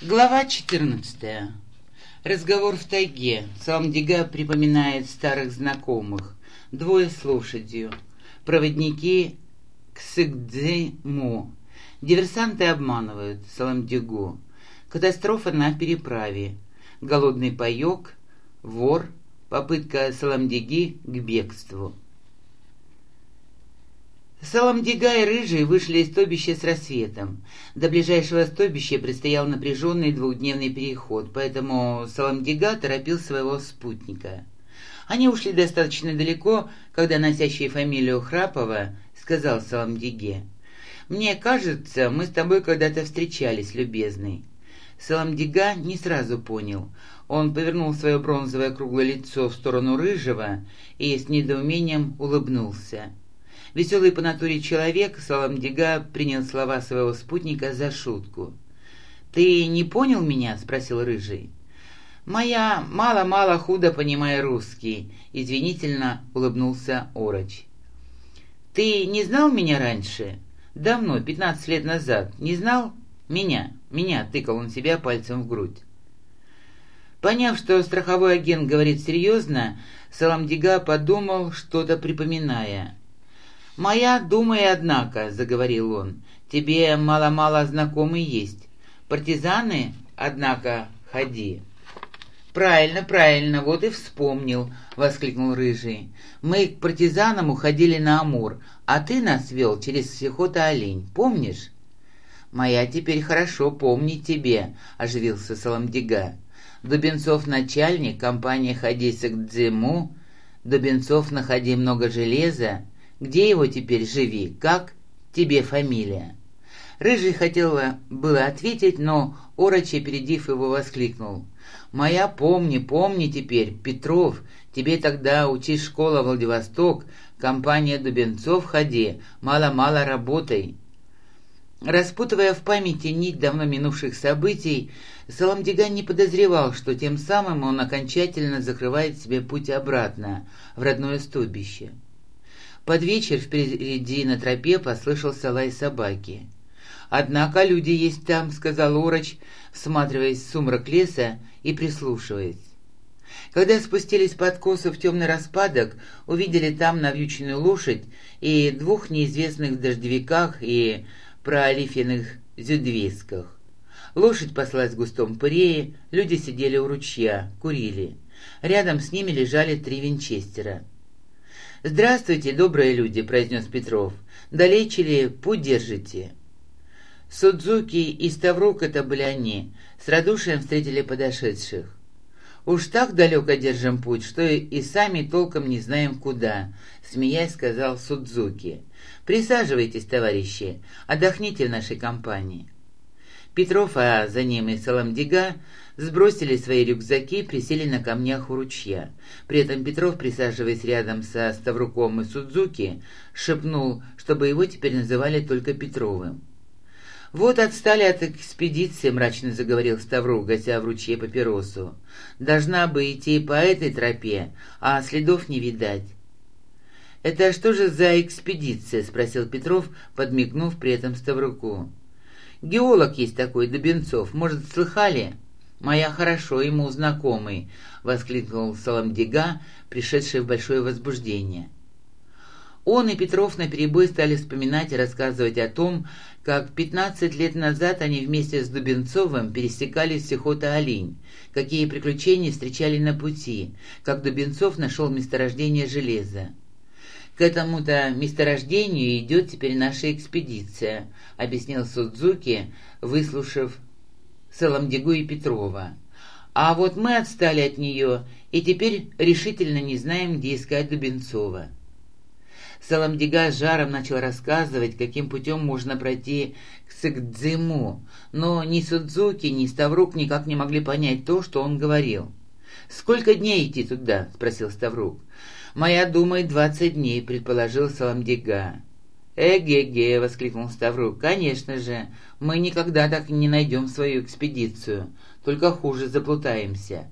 Глава 14. Разговор в тайге. Саламдига припоминает старых знакомых. Двое с лошадью. Проводники Ксыгдзиму. Диверсанты обманывают Саламдигу. Катастрофа на переправе. Голодный паек. Вор. Попытка Саламдиги к бегству. Саламдига и Рыжий вышли из стойбища с рассветом. До ближайшего стойбища предстоял напряженный двухдневный переход, поэтому Саламдига торопил своего спутника. Они ушли достаточно далеко, когда носящий фамилию Храпова сказал Саламдиге. «Мне кажется, мы с тобой когда-то встречались, любезный». Саламдига не сразу понял. Он повернул свое бронзовое круглое лицо в сторону Рыжего и с недоумением улыбнулся. Веселый по натуре человек, Саламдига принял слова своего спутника за шутку. «Ты не понял меня?» — спросил Рыжий. «Моя мало-мало худо понимая русский», — извинительно улыбнулся Ороч. «Ты не знал меня раньше? Давно, пятнадцать лет назад. Не знал? Меня, меня», — тыкал он себя пальцем в грудь. Поняв, что страховой агент говорит серьезно, Саламдига подумал, что-то припоминая. «Моя, думай, однако», — заговорил он, — «тебе мало-мало знакомый есть. Партизаны, однако, ходи». «Правильно, правильно, вот и вспомнил», — воскликнул Рыжий. «Мы к партизанам уходили на Амур, а ты нас вел через Сихота Олень, помнишь?» «Моя теперь хорошо помнит тебе», — оживился Саламдига. «Дубенцов начальник, компания «Ходися к Дзиму», Дубенцов находи много железа, где его теперь живи? Как тебе фамилия?» Рыжий хотела было ответить, но Ороч, опередив его, воскликнул. «Моя помни, помни теперь, Петров, тебе тогда учись школа Владивосток, компания Дубенцов ходи, мало-мало работай». Распутывая в памяти нить давно минувших событий, Саламдиган не подозревал, что тем самым он окончательно закрывает себе путь обратно, в родное стойбище. Под вечер впереди на тропе послышался лай собаки. «Однако люди есть там», — сказал Ороч, всматриваясь в сумрак леса и прислушиваясь. Когда спустились по откосу в темный распадок, увидели там навьюченную лошадь и двух неизвестных дождевиках и проалифиных зюдвисках. Лошадь паслась в густом пырее, люди сидели у ручья, курили. Рядом с ними лежали три винчестера. «Здравствуйте, добрые люди», — произнес Петров. «Далече ли путь держите?» Судзуки и Ставрук это были они, с радушием встретили подошедших. «Уж так далеко держим путь, что и сами толком не знаем куда», — смеясь сказал Судзуки. «Присаживайтесь, товарищи, отдохните в нашей компании». Петров, а за ним и Саламдига сбросили свои рюкзаки и присели на камнях у ручья. При этом Петров, присаживаясь рядом со Ставруком и Судзуки, шепнул, чтобы его теперь называли только Петровым. «Вот отстали от экспедиции», — мрачно заговорил Ставрук, гася в ручье папиросу. «Должна бы идти по этой тропе, а следов не видать». «Это что же за экспедиция?» — спросил Петров, подмигнув при этом Ставруку. «Геолог есть такой, Добенцов. Может, слыхали?» «Моя хорошо ему знакомый», — воскликнул Саламдига, пришедший в большое возбуждение. Он и Петров наперебой стали вспоминать и рассказывать о том, как 15 лет назад они вместе с Дубенцовым пересекали Сихота-Олень, какие приключения встречали на пути, как Дубенцов нашел месторождение железа. «К этому-то месторождению идет теперь наша экспедиция», — объяснил Судзуки, выслушав Саламдигу и Петрова. А вот мы отстали от нее и теперь решительно не знаем, где искать Дубенцова. Саламдига с жаром начал рассказывать, каким путем можно пройти к Сыгдзиму, но ни Судзуки, ни Ставрук никак не могли понять то, что он говорил. «Сколько дней идти туда?» — спросил Ставрук. «Моя думает двадцать дней», — предположил Саламдига. «Эге-ге!» — воскликнул Ставрук. «Конечно же, мы никогда так не найдем свою экспедицию, только хуже заплутаемся».